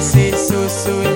See so soon.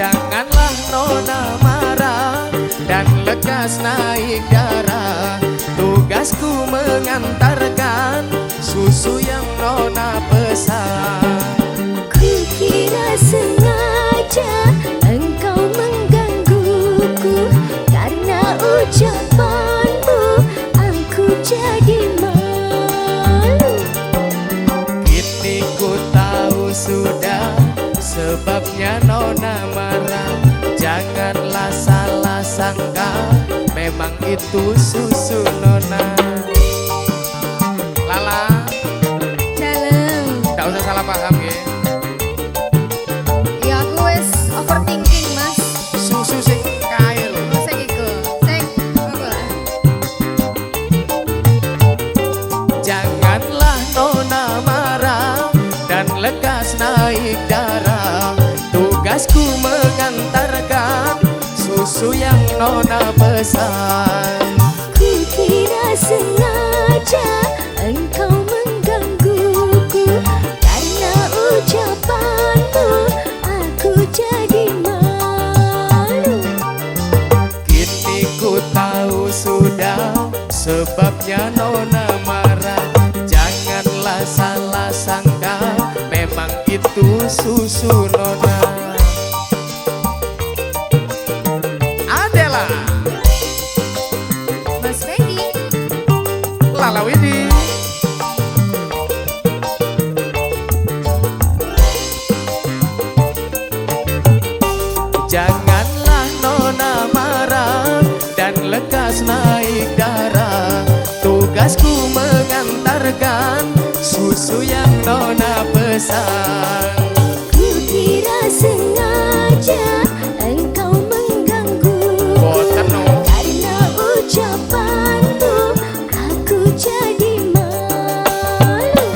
Janganlah nona marah Dan lekas naik darah. Tugasku mengantarkan Susu yang nona pesan. Ku kira sengaja Engkau menggangguku Karena ucapanmu Aku jadi malu. Kini ku tahu sudah Sebabnya nona marah itu susu nona. Lala. Dalam Gak usah salah paham ya. Ya aku wis overthinking mas. Susu sing kae lho. Sing iku. Sing apa? Janganlah nona marah Dan lekas naik darah. Tugasku mengantarkan Susu yang nona pesan Sebabnya nona marah Janganlah salah sangka Memang itu susu nona. Adela. Mas Fendi Lala Widi. Janganlah nona marah Dan lekas naik Tugasku mengantarkan Susu yang nona pesan. Ku kira sengaja Engkau mengganggu. Boten no. Karena ucapanmu Aku jadi malu.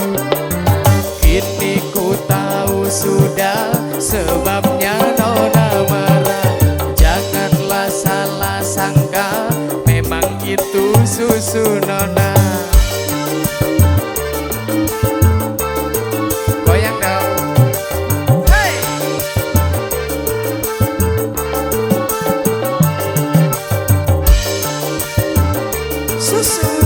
Kini ku tahu sudah Sebabnya nona marah. Janganlah salah sangka Memang itu susu nona Susu